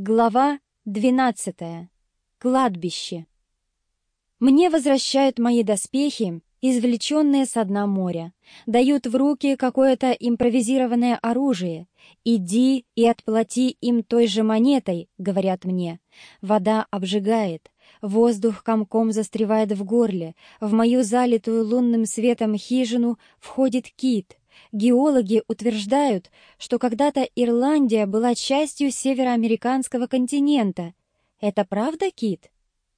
Глава двенадцатая. Кладбище. Мне возвращают мои доспехи, извлеченные со дна моря, дают в руки какое-то импровизированное оружие. «Иди и отплати им той же монетой», — говорят мне. Вода обжигает, воздух комком застревает в горле, в мою залитую лунным светом хижину входит кит. Геологи утверждают, что когда-то Ирландия была частью североамериканского континента. Это правда, Кит?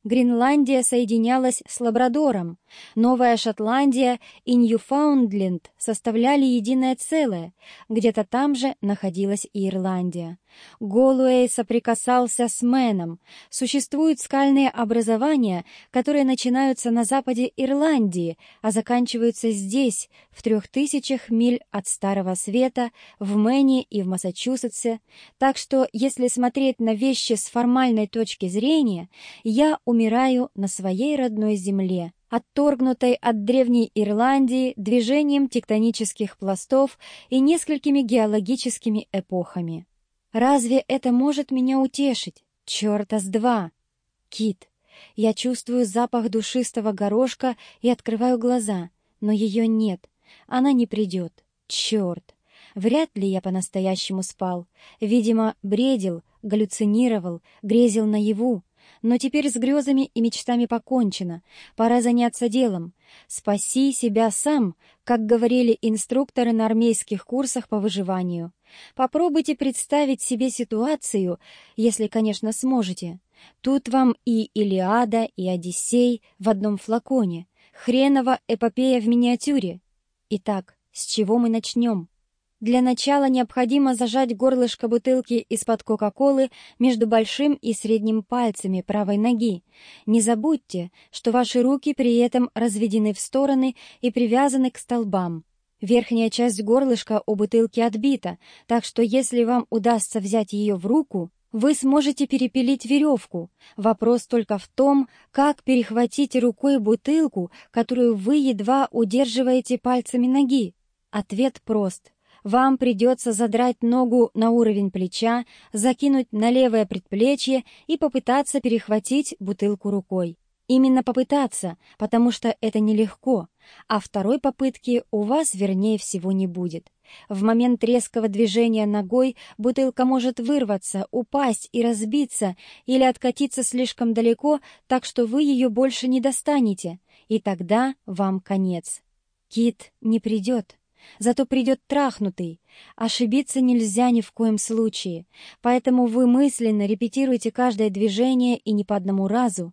Гренландия соединялась с Лабрадором, Новая Шотландия и Ньюфаундленд составляли единое целое, где-то там же находилась и Ирландия. Голуэй соприкасался с Мэном. Существуют скальные образования, которые начинаются на западе Ирландии, а заканчиваются здесь, в трех тысячах миль от Старого Света, в Мэне и в Массачусетсе. Так что, если смотреть на вещи с формальной точки зрения, я умираю на своей родной земле, отторгнутой от древней Ирландии движением тектонических пластов и несколькими геологическими эпохами. Разве это может меня утешить? Чёрта с два! Кит. Я чувствую запах душистого горошка и открываю глаза, но ее нет. Она не придет. Черт! Вряд ли я по-настоящему спал. Видимо, бредил, галлюцинировал, грезил наяву. Но теперь с грезами и мечтами покончено. Пора заняться делом. Спаси себя сам, как говорили инструкторы на армейских курсах по выживанию. Попробуйте представить себе ситуацию, если, конечно, сможете. Тут вам и Илиада, и Одиссей в одном флаконе. Хренова эпопея в миниатюре. Итак, с чего мы начнем? Для начала необходимо зажать горлышко бутылки из-под Кока-Колы между большим и средним пальцами правой ноги. Не забудьте, что ваши руки при этом разведены в стороны и привязаны к столбам. Верхняя часть горлышка у бутылки отбита, так что если вам удастся взять ее в руку, вы сможете перепилить веревку. Вопрос только в том, как перехватить рукой бутылку, которую вы едва удерживаете пальцами ноги. Ответ прост. Вам придется задрать ногу на уровень плеча, закинуть на левое предплечье и попытаться перехватить бутылку рукой. Именно попытаться, потому что это нелегко, а второй попытки у вас, вернее всего, не будет. В момент резкого движения ногой бутылка может вырваться, упасть и разбиться или откатиться слишком далеко, так что вы ее больше не достанете, и тогда вам конец. Кит не придет. Зато придет трахнутый. Ошибиться нельзя ни в коем случае, поэтому вы мысленно репетируете каждое движение и не по одному разу,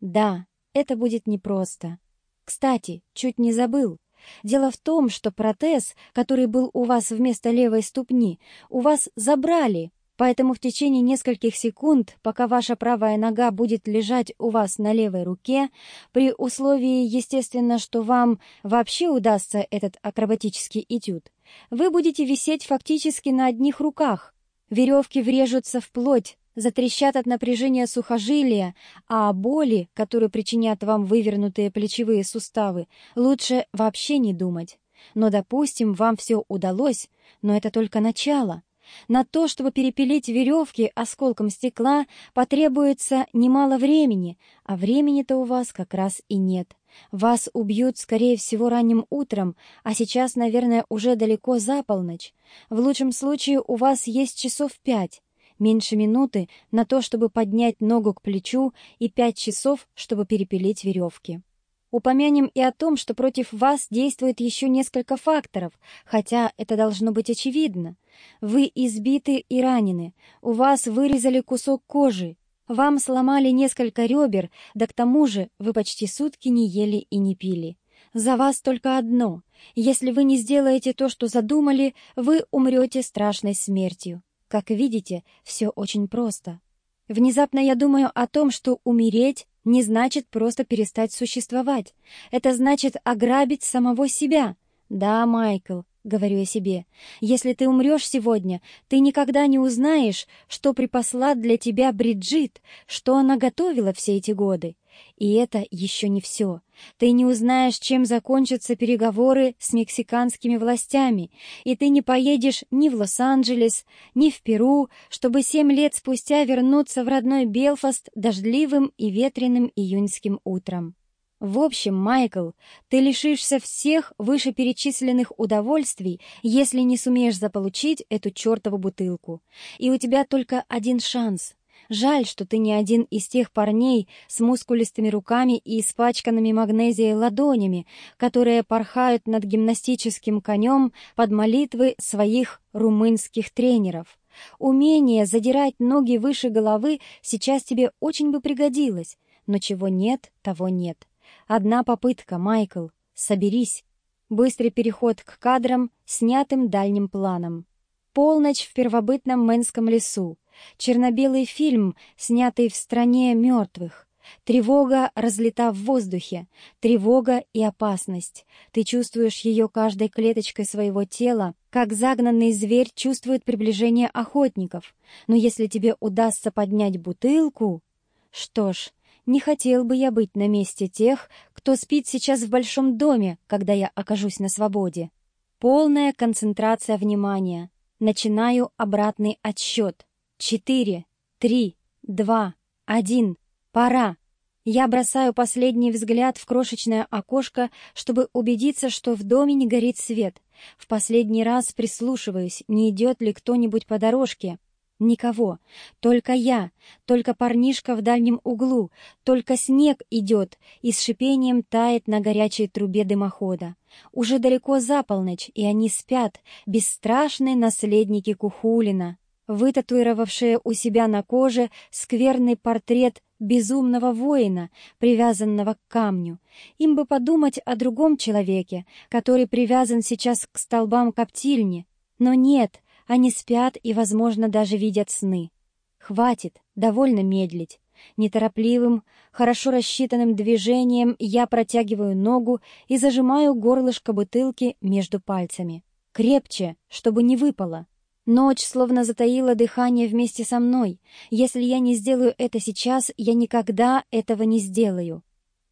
да, это будет непросто. Кстати, чуть не забыл. Дело в том, что протез, который был у вас вместо левой ступни, у вас забрали, поэтому в течение нескольких секунд, пока ваша правая нога будет лежать у вас на левой руке, при условии, естественно, что вам вообще удастся этот акробатический этюд, вы будете висеть фактически на одних руках. Веревки врежутся в плоть, затрещат от напряжения сухожилия, а боли, которую причинят вам вывернутые плечевые суставы, лучше вообще не думать. Но, допустим, вам все удалось, но это только начало. На то, чтобы перепилить веревки осколком стекла, потребуется немало времени, а времени-то у вас как раз и нет. Вас убьют, скорее всего, ранним утром, а сейчас, наверное, уже далеко за полночь. В лучшем случае у вас есть часов пять меньше минуты на то, чтобы поднять ногу к плечу и пять часов, чтобы перепилить веревки. Упомянем и о том, что против вас действует еще несколько факторов, хотя это должно быть очевидно. Вы избиты и ранены, у вас вырезали кусок кожи, вам сломали несколько ребер, да к тому же вы почти сутки не ели и не пили. За вас только одно. Если вы не сделаете то, что задумали, вы умрете страшной смертью. Как видите, все очень просто. Внезапно я думаю о том, что умереть не значит просто перестать существовать. Это значит ограбить самого себя. Да, Майкл, — говорю я себе. «Если ты умрешь сегодня, ты никогда не узнаешь, что припасла для тебя Бриджит, что она готовила все эти годы. И это еще не все. Ты не узнаешь, чем закончатся переговоры с мексиканскими властями, и ты не поедешь ни в Лос-Анджелес, ни в Перу, чтобы семь лет спустя вернуться в родной Белфаст дождливым и ветреным июньским утром. В общем, Майкл, ты лишишься всех вышеперечисленных удовольствий, если не сумеешь заполучить эту чертову бутылку. И у тебя только один шанс. Жаль, что ты не один из тех парней с мускулистыми руками и испачканными магнезией ладонями, которые порхают над гимнастическим конем под молитвы своих румынских тренеров. Умение задирать ноги выше головы сейчас тебе очень бы пригодилось, но чего нет, того нет. Одна попытка, Майкл. Соберись. Быстрый переход к кадрам, снятым дальним планом. Полночь в первобытном Мэнском лесу. Черно-белый фильм, снятый в стране мертвых. Тревога разлета в воздухе, тревога и опасность. Ты чувствуешь ее каждой клеточкой своего тела, как загнанный зверь чувствует приближение охотников. Но если тебе удастся поднять бутылку... Что ж, не хотел бы я быть на месте тех, кто спит сейчас в большом доме, когда я окажусь на свободе. Полная концентрация внимания. Начинаю обратный отсчет. Четыре, три, два, один. Пора. Я бросаю последний взгляд в крошечное окошко, чтобы убедиться, что в доме не горит свет. В последний раз прислушиваюсь, не идет ли кто-нибудь по дорожке. Никого. Только я, только парнишка в дальнем углу, только снег идет и с шипением тает на горячей трубе дымохода. Уже далеко за полночь, и они спят, бесстрашные наследники Кухулина, вытатуировавшие у себя на коже скверный портрет безумного воина, привязанного к камню. Им бы подумать о другом человеке, который привязан сейчас к столбам коптильни. Но нет — они спят и, возможно, даже видят сны. Хватит, довольно медлить. Неторопливым, хорошо рассчитанным движением я протягиваю ногу и зажимаю горлышко бутылки между пальцами. Крепче, чтобы не выпало. Ночь словно затаила дыхание вместе со мной. Если я не сделаю это сейчас, я никогда этого не сделаю.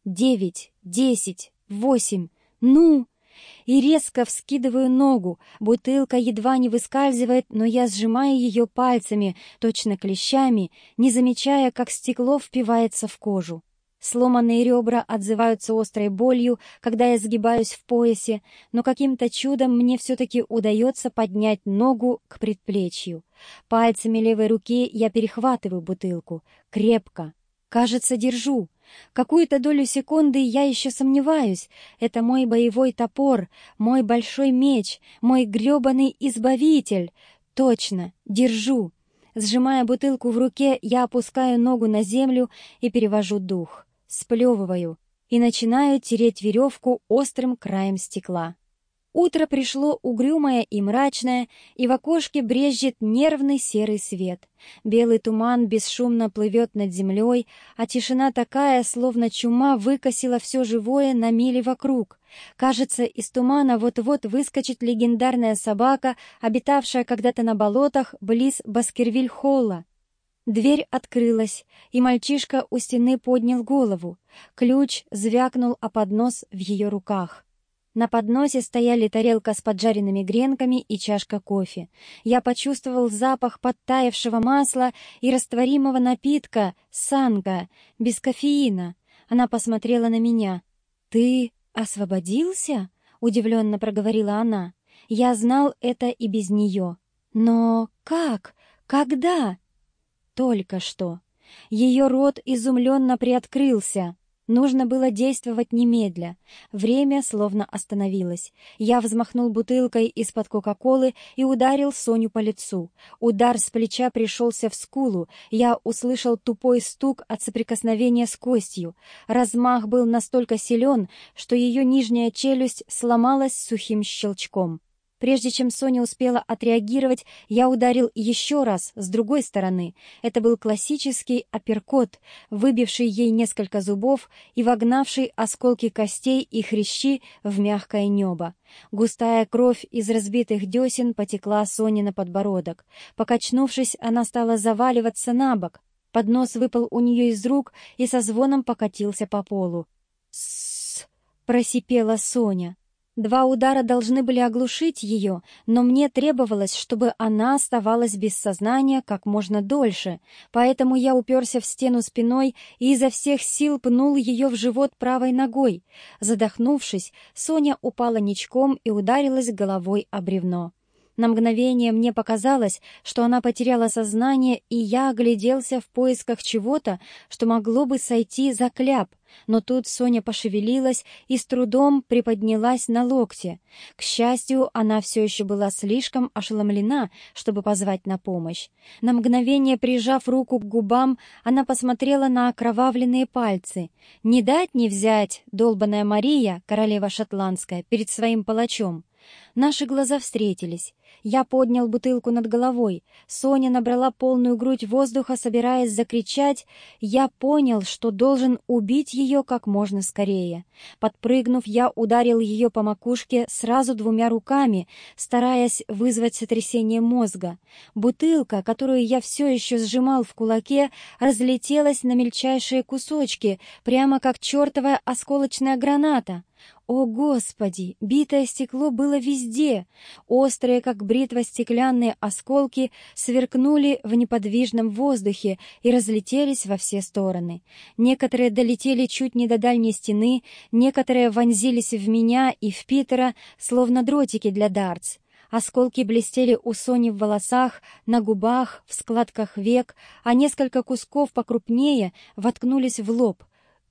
Девять, десять, восемь. Ну! и резко вскидываю ногу. Бутылка едва не выскальзывает, но я сжимаю ее пальцами, точно клещами, не замечая, как стекло впивается в кожу. Сломанные ребра отзываются острой болью, когда я сгибаюсь в поясе, но каким-то чудом мне все-таки удается поднять ногу к предплечью. Пальцами левой руки я перехватываю бутылку. Крепко. Кажется, держу. Какую-то долю секунды я еще сомневаюсь. Это мой боевой топор, мой большой меч, мой гребаный избавитель. Точно, держу. Сжимая бутылку в руке, я опускаю ногу на землю и перевожу дух. Сплевываю и начинаю тереть веревку острым краем стекла. Утро пришло угрюмое и мрачное, и в окошке брезжит нервный серый свет. Белый туман бесшумно плывет над землей, а тишина такая, словно чума выкосила все живое на мили вокруг. Кажется, из тумана вот-вот выскочит легендарная собака, обитавшая когда-то на болотах близ Баскервиль-Холла. Дверь открылась, и мальчишка у стены поднял голову. Ключ звякнул о поднос в ее руках. На подносе стояли тарелка с поджаренными гренками и чашка кофе. Я почувствовал запах подтаявшего масла и растворимого напитка «Санга», без кофеина. Она посмотрела на меня. «Ты освободился?» — удивленно проговорила она. «Я знал это и без нее. Но как? Когда?» «Только что». Ее рот изумленно приоткрылся. Нужно было действовать немедля. Время словно остановилось. Я взмахнул бутылкой из-под Кока-Колы и ударил Соню по лицу. Удар с плеча пришелся в скулу. Я услышал тупой стук от соприкосновения с костью. Размах был настолько силен, что ее нижняя челюсть сломалась сухим щелчком. Прежде чем Соня успела отреагировать, я ударил еще раз, с другой стороны. Это был классический апперкот, выбивший ей несколько зубов и вогнавший осколки костей и хрящи в мягкое небо. Густая кровь из разбитых десен потекла Соне на подбородок. Покачнувшись, она стала заваливаться на бок. Поднос выпал у нее из рук и со звоном покатился по полу. «С-с-с!» просипела Соня. Два удара должны были оглушить ее, но мне требовалось, чтобы она оставалась без сознания как можно дольше, поэтому я уперся в стену спиной и изо всех сил пнул ее в живот правой ногой. Задохнувшись, Соня упала ничком и ударилась головой о бревно. На мгновение мне показалось, что она потеряла сознание, и я огляделся в поисках чего-то, что могло бы сойти за кляп. Но тут Соня пошевелилась и с трудом приподнялась на локте. К счастью, она все еще была слишком ошеломлена, чтобы позвать на помощь. На мгновение, прижав руку к губам, она посмотрела на окровавленные пальцы. «Не дать не взять, долбаная Мария, королева шотландская, перед своим палачом». Наши глаза встретились. Я поднял бутылку над головой. Соня набрала полную грудь воздуха, собираясь закричать. Я понял, что должен убить ее как можно скорее. Подпрыгнув, я ударил ее по макушке сразу двумя руками, стараясь вызвать сотрясение мозга. Бутылка, которую я все еще сжимал в кулаке, разлетелась на мельчайшие кусочки, прямо как чертовая осколочная граната. О, Господи! Битое стекло было везде. Острые, как бритва, стеклянные осколки сверкнули в неподвижном воздухе и разлетелись во все стороны. Некоторые долетели чуть не до дальней стены, некоторые вонзились в меня и в Питера, словно дротики для дартс. Осколки блестели у Сони в волосах, на губах, в складках век, а несколько кусков покрупнее воткнулись в лоб —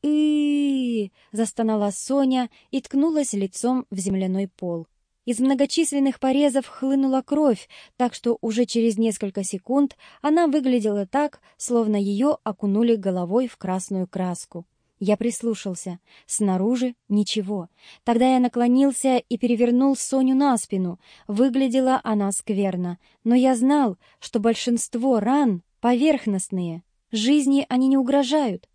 и застонала Соня и ткнулась лицом в земляной пол. Из многочисленных порезов хлынула кровь, так что уже через несколько секунд она выглядела так, словно ее окунули головой в красную краску. Я прислушался. Снаружи ничего. Тогда я наклонился и перевернул Соню на спину. Выглядела она скверно. Но я знал, что большинство ран поверхностные. Жизни они не угрожают.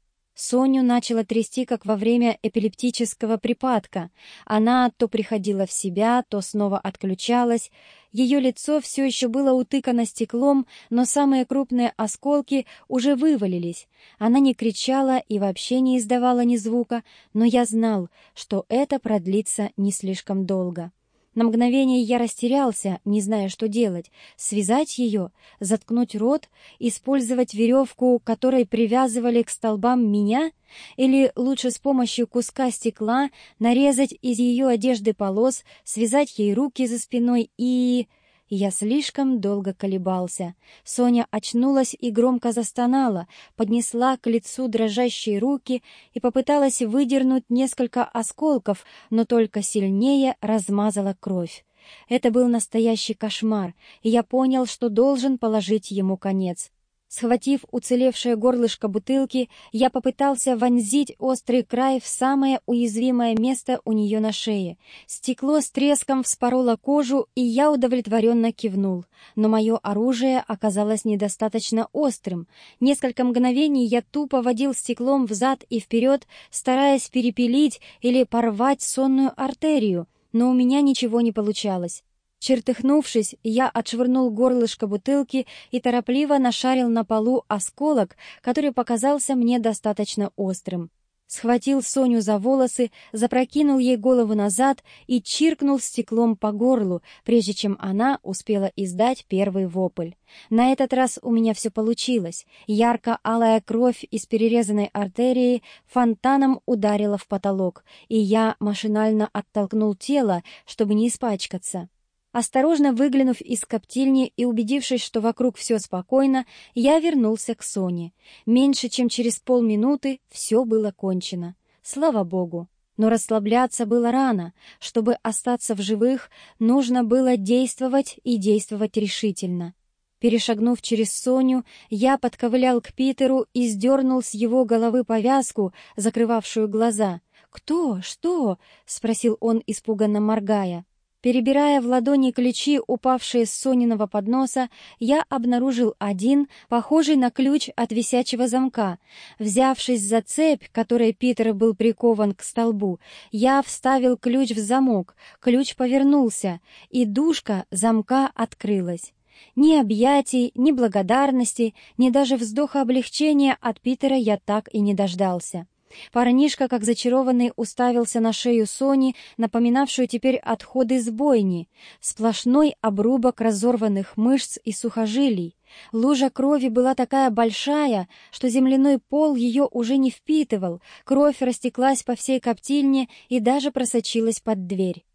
Соню начала трясти, как во время эпилептического припадка. Она то приходила в себя, то снова отключалась. Ее лицо все еще было утыкано стеклом, но самые крупные осколки уже вывалились. Она не кричала и вообще не издавала ни звука, но я знал, что это продлится не слишком долго. На мгновение я растерялся, не зная, что делать. Связать ее, заткнуть рот, использовать веревку, которой привязывали к столбам меня, или лучше с помощью куска стекла нарезать из ее одежды полос, связать ей руки за спиной и... Я слишком долго колебался. Соня очнулась и громко застонала, поднесла к лицу дрожащие руки и попыталась выдернуть несколько осколков, но только сильнее размазала кровь. Это был настоящий кошмар, и я понял, что должен положить ему конец. Схватив уцелевшее горлышко бутылки, я попытался вонзить острый край в самое уязвимое место у нее на шее. Стекло с треском вспороло кожу, и я удовлетворенно кивнул. Но мое оружие оказалось недостаточно острым. Несколько мгновений я тупо водил стеклом взад и вперед, стараясь перепилить или порвать сонную артерию, но у меня ничего не получалось. Чертыхнувшись, я отшвырнул горлышко бутылки и торопливо нашарил на полу осколок, который показался мне достаточно острым. Схватил Соню за волосы, запрокинул ей голову назад и чиркнул стеклом по горлу, прежде чем она успела издать первый вопль. На этот раз у меня все получилось. Ярко-алая кровь из перерезанной артерии фонтаном ударила в потолок, и я машинально оттолкнул тело, чтобы не испачкаться. Осторожно выглянув из коптильни и убедившись, что вокруг все спокойно, я вернулся к Соне. Меньше чем через полминуты все было кончено. Слава богу. Но расслабляться было рано. Чтобы остаться в живых, нужно было действовать и действовать решительно. Перешагнув через Соню, я подковылял к Питеру и сдернул с его головы повязку, закрывавшую глаза. «Кто? Что?» — спросил он, испуганно моргая. Перебирая в ладони ключи, упавшие с Сониного подноса, я обнаружил один, похожий на ключ от висячего замка. Взявшись за цепь, которой Питер был прикован к столбу, я вставил ключ в замок, ключ повернулся, и дужка замка открылась. Ни объятий, ни благодарности, ни даже вздоха облегчения от Питера я так и не дождался. Парнишка, как зачарованный, уставился на шею Сони, напоминавшую теперь отходы с бойни, сплошной обрубок разорванных мышц и сухожилий. Лужа крови была такая большая, что земляной пол ее уже не впитывал, кровь растеклась по всей коптильне и даже просочилась под дверь.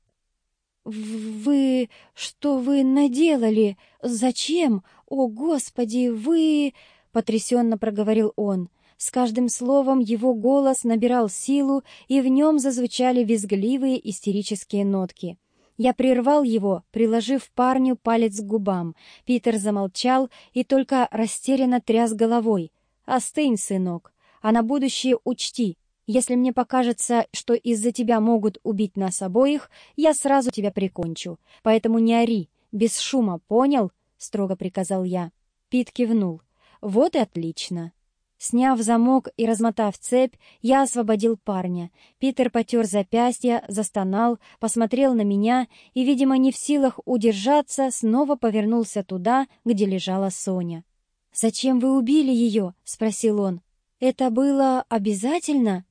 «Вы... что вы наделали? Зачем? О, Господи, вы...» — потрясенно проговорил он. С каждым словом его голос набирал силу, и в нем зазвучали визгливые истерические нотки. Я прервал его, приложив парню палец к губам. Питер замолчал и только растерянно тряс головой. «Остынь, сынок, а на будущее учти. Если мне покажется, что из-за тебя могут убить нас обоих, я сразу тебя прикончу. Поэтому не ори, без шума, понял?» — строго приказал я. Пит кивнул. «Вот и отлично. Сняв замок и размотав цепь, я освободил парня. Питер потер запястье, застонал, посмотрел на меня и, видимо, не в силах удержаться, снова повернулся туда, где лежала Соня. «Зачем вы убили ее?» — спросил он. «Это было обязательно?»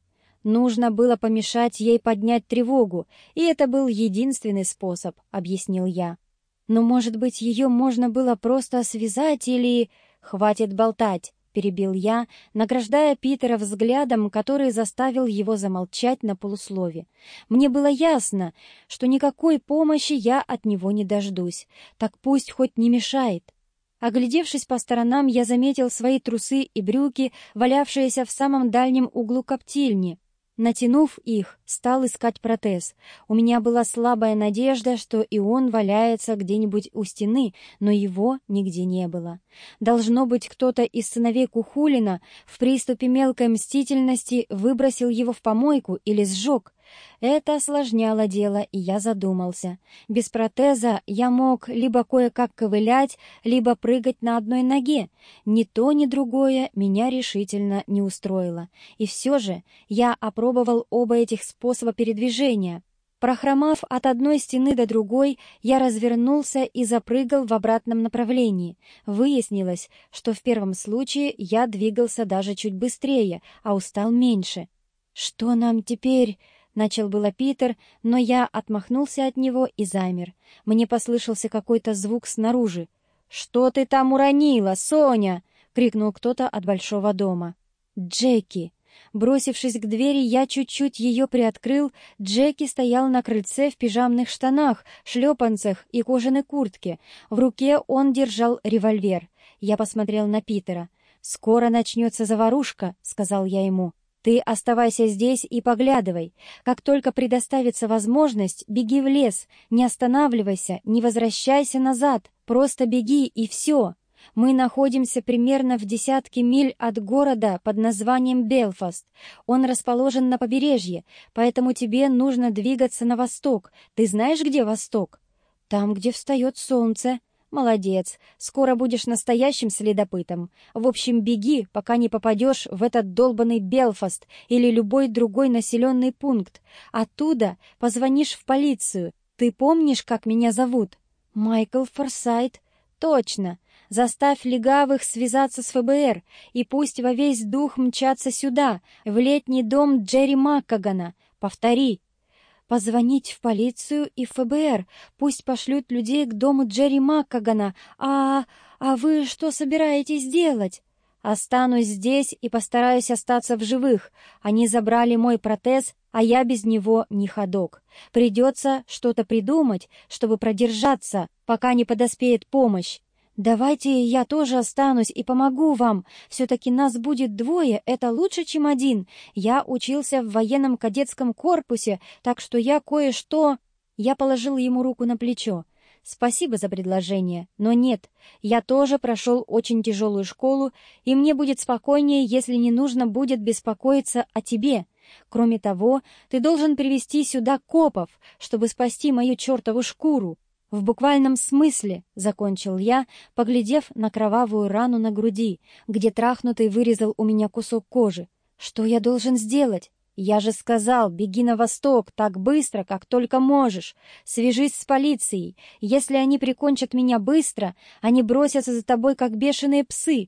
Нужно было помешать ей поднять тревогу, и это был единственный способ, — объяснил я. Но, может быть, ее можно было просто связать или... Хватит болтать перебил я, награждая Питера взглядом, который заставил его замолчать на полуслове. Мне было ясно, что никакой помощи я от него не дождусь, так пусть хоть не мешает. Оглядевшись по сторонам, я заметил свои трусы и брюки, валявшиеся в самом дальнем углу коптильни. Натянув их, стал искать протез. У меня была слабая надежда, что и он валяется где-нибудь у стены, но его нигде не было. Должно быть, кто-то из сыновей Кухулина в приступе мелкой мстительности выбросил его в помойку или сжег. Это осложняло дело, и я задумался. Без протеза я мог либо кое-как ковылять, либо прыгать на одной ноге. Ни то, ни другое меня решительно не устроило. И все же я опробовал оба этих способа передвижения. Прохромав от одной стены до другой, я развернулся и запрыгал в обратном направлении. Выяснилось, что в первом случае я двигался даже чуть быстрее, а устал меньше. «Что нам теперь?» Начал было Питер, но я отмахнулся от него и замер. Мне послышался какой-то звук снаружи. «Что ты там уронила, Соня?» — крикнул кто-то от большого дома. «Джеки!» Бросившись к двери, я чуть-чуть ее приоткрыл. Джеки стоял на крыльце в пижамных штанах, шлепанцах и кожаной куртке. В руке он держал револьвер. Я посмотрел на Питера. «Скоро начнется заварушка», — сказал я ему. Ты оставайся здесь и поглядывай. Как только предоставится возможность, беги в лес, не останавливайся, не возвращайся назад, просто беги и все. Мы находимся примерно в десятке миль от города под названием Белфаст. Он расположен на побережье, поэтому тебе нужно двигаться на восток. Ты знаешь, где восток? Там, где встает солнце, «Молодец. Скоро будешь настоящим следопытом. В общем, беги, пока не попадешь в этот долбанный Белфаст или любой другой населенный пункт. Оттуда позвонишь в полицию. Ты помнишь, как меня зовут?» «Майкл Форсайт». «Точно. Заставь легавых связаться с ФБР, и пусть во весь дух мчатся сюда, в летний дом Джерри Маккагана. Повтори, Позвонить в полицию и ФБР. Пусть пошлют людей к дому Джерри Маккагана. А... а вы что собираетесь делать? Останусь здесь и постараюсь остаться в живых. Они забрали мой протез, а я без него не ходок. Придется что-то придумать, чтобы продержаться, пока не подоспеет помощь. «Давайте я тоже останусь и помогу вам. Все-таки нас будет двое, это лучше, чем один. Я учился в военном кадетском корпусе, так что я кое-что...» Я положил ему руку на плечо. «Спасибо за предложение, но нет, я тоже прошел очень тяжелую школу, и мне будет спокойнее, если не нужно будет беспокоиться о тебе. Кроме того, ты должен привести сюда копов, чтобы спасти мою чертову шкуру. В буквальном смысле, — закончил я, поглядев на кровавую рану на груди, где трахнутый вырезал у меня кусок кожи. Что я должен сделать? Я же сказал, беги на восток так быстро, как только можешь. Свяжись с полицией. Если они прикончат меня быстро, они бросятся за тобой, как бешеные псы.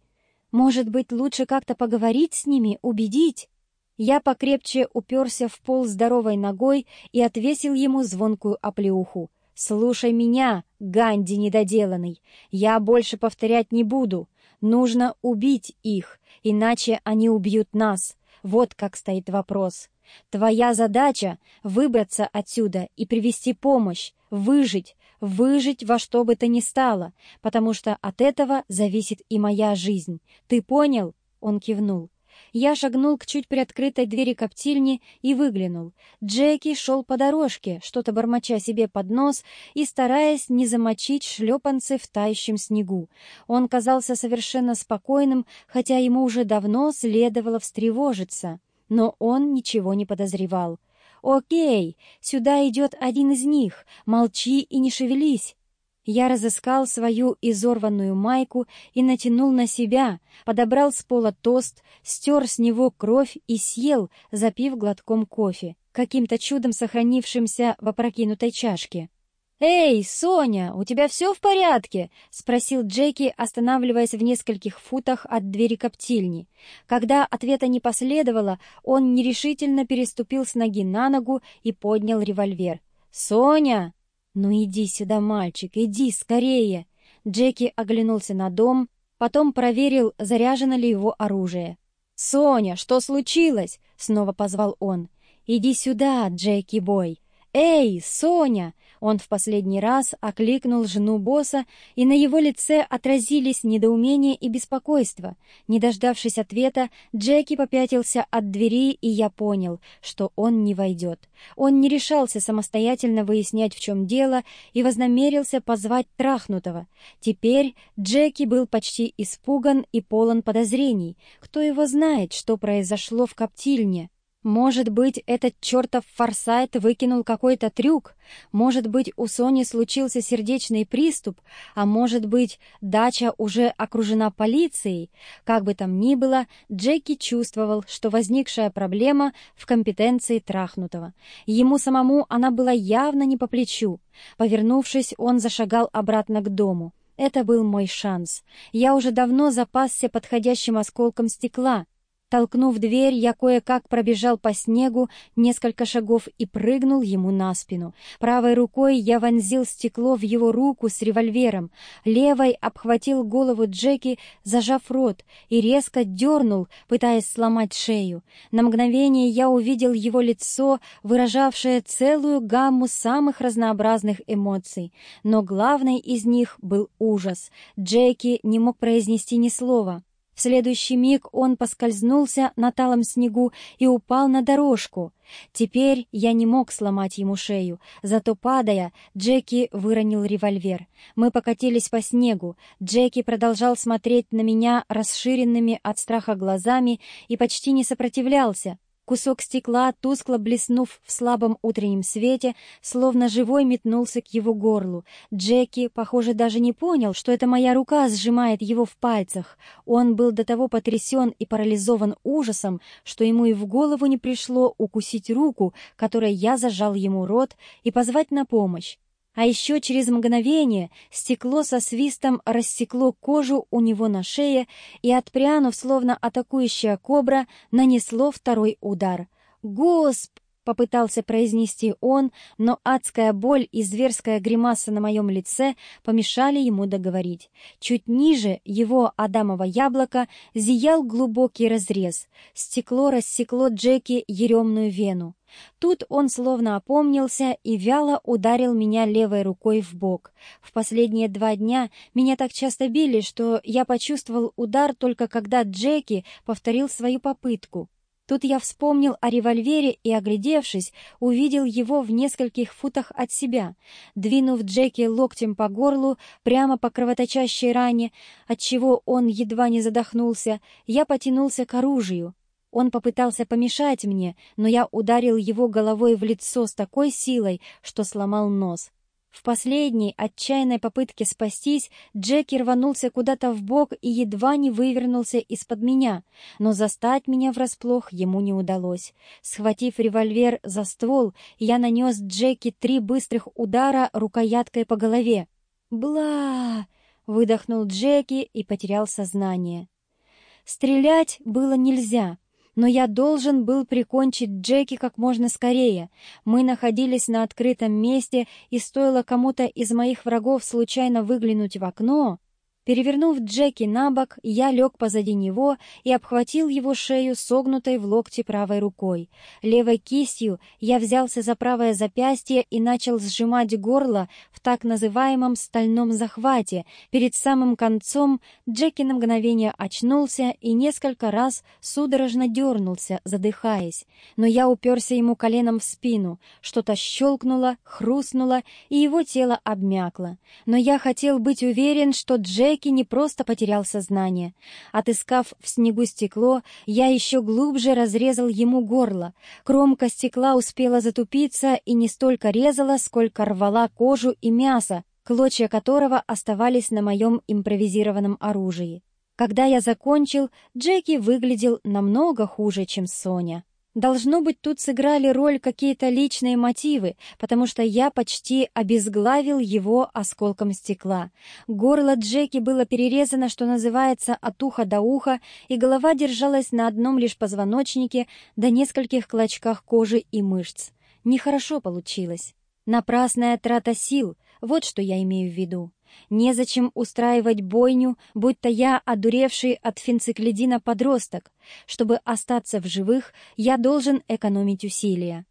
Может быть, лучше как-то поговорить с ними, убедить? Я покрепче уперся в пол здоровой ногой и отвесил ему звонкую оплеуху. «Слушай меня, Ганди недоделанный, я больше повторять не буду. Нужно убить их, иначе они убьют нас. Вот как стоит вопрос. Твоя задача — выбраться отсюда и привести помощь, выжить, выжить во что бы то ни стало, потому что от этого зависит и моя жизнь. Ты понял?» Он кивнул. Я шагнул к чуть приоткрытой двери коптильни и выглянул. Джеки шел по дорожке, что-то бормоча себе под нос и стараясь не замочить шлепанцы в тающем снегу. Он казался совершенно спокойным, хотя ему уже давно следовало встревожиться. Но он ничего не подозревал. «Окей, сюда идет один из них. Молчи и не шевелись. Я разыскал свою изорванную майку и натянул на себя, подобрал с пола тост, стер с него кровь и съел, запив глотком кофе, каким-то чудом сохранившимся в опрокинутой чашке. «Эй, Соня, у тебя все в порядке?» — спросил Джеки, останавливаясь в нескольких футах от двери коптильни. Когда ответа не последовало, он нерешительно переступил с ноги на ногу и поднял револьвер. «Соня!» «Ну иди сюда, мальчик, иди скорее!» Джеки оглянулся на дом, потом проверил, заряжено ли его оружие. «Соня, что случилось?» — снова позвал он. «Иди сюда, Джеки-бой!» «Эй, Соня!» Он в последний раз окликнул жену босса, и на его лице отразились недоумение и беспокойство. Не дождавшись ответа, Джеки попятился от двери, и я понял, что он не войдет. Он не решался самостоятельно выяснять, в чем дело, и вознамерился позвать трахнутого. Теперь Джеки был почти испуган и полон подозрений. Кто его знает, что произошло в коптильне? Может быть, этот чертов форсайт выкинул какой-то трюк? Может быть, у Сони случился сердечный приступ? А может быть, дача уже окружена полицией? Как бы там ни было, Джеки чувствовал, что возникшая проблема в компетенции трахнутого. Ему самому она была явно не по плечу. Повернувшись, он зашагал обратно к дому. Это был мой шанс. Я уже давно запасся подходящим осколком стекла — Толкнув дверь, я кое-как пробежал по снегу несколько шагов и прыгнул ему на спину. Правой рукой я вонзил стекло в его руку с револьвером, левой обхватил голову Джеки, зажав рот, и резко дернул, пытаясь сломать шею. На мгновение я увидел его лицо, выражавшее целую гамму самых разнообразных эмоций, но главной из них был ужас. Джеки не мог произнести ни слова. В следующий миг он поскользнулся на талом снегу и упал на дорожку. Теперь я не мог сломать ему шею, зато, падая, Джеки выронил револьвер. Мы покатились по снегу. Джеки продолжал смотреть на меня расширенными от страха глазами и почти не сопротивлялся. Кусок стекла, тускло блеснув в слабом утреннем свете, словно живой метнулся к его горлу. Джеки, похоже, даже не понял, что это моя рука сжимает его в пальцах. Он был до того потрясен и парализован ужасом, что ему и в голову не пришло укусить руку, которой я зажал ему рот, и позвать на помощь. А еще через мгновение стекло со свистом рассекло кожу у него на шее и, отпрянув, словно атакующая кобра, нанесло второй удар. «Госп!» — попытался произнести он, но адская боль и зверская гримаса на моем лице помешали ему договорить. Чуть ниже его Адамово яблоко зиял глубокий разрез. Стекло рассекло Джеки еремную вену. Тут он словно опомнился и вяло ударил меня левой рукой в бок. В последние два дня меня так часто били, что я почувствовал удар только когда Джеки повторил свою попытку. Тут я вспомнил о револьвере и, оглядевшись, увидел его в нескольких футах от себя. Двинув Джеки локтем по горлу, прямо по кровоточащей ране, отчего он едва не задохнулся, я потянулся к оружию. Он попытался помешать мне, но я ударил его головой в лицо с такой силой, что сломал нос. В последней отчаянной попытке спастись Джеки рванулся куда-то в бок и едва не вывернулся из-под меня, но застать меня врасплох ему не удалось. Схватив револьвер за ствол, я нанес Джеки три быстрых удара рукояткой по голове. «Бла!» — выдохнул Джеки и потерял сознание. Стрелять было нельзя — но я должен был прикончить Джеки как можно скорее. Мы находились на открытом месте, и стоило кому-то из моих врагов случайно выглянуть в окно, Перевернув Джеки на бок, я лег позади него и обхватил его шею согнутой в локте правой рукой. Левой кистью я взялся за правое запястье и начал сжимать горло в так называемом стальном захвате. Перед самым концом Джеки на мгновение очнулся и несколько раз судорожно дернулся, задыхаясь. Но я уперся ему коленом в спину. Что-то щелкнуло, хрустнуло, и его тело обмякло. Но я хотел быть уверен, что Джеки Джеки не просто потерял сознание. Отыскав в снегу стекло, я еще глубже разрезал ему горло. Кромка стекла успела затупиться и не столько резала, сколько рвала кожу и мясо, клочья которого оставались на моем импровизированном оружии. Когда я закончил, Джеки выглядел намного хуже, чем Соня. Должно быть, тут сыграли роль какие-то личные мотивы, потому что я почти обезглавил его осколком стекла. Горло Джеки было перерезано, что называется, от уха до уха, и голова держалась на одном лишь позвоночнике до нескольких клочках кожи и мышц. Нехорошо получилось. Напрасная трата сил, вот что я имею в виду. Незачем устраивать бойню, будь то я одуревший от фенциклидина подросток. Чтобы остаться в живых, я должен экономить усилия.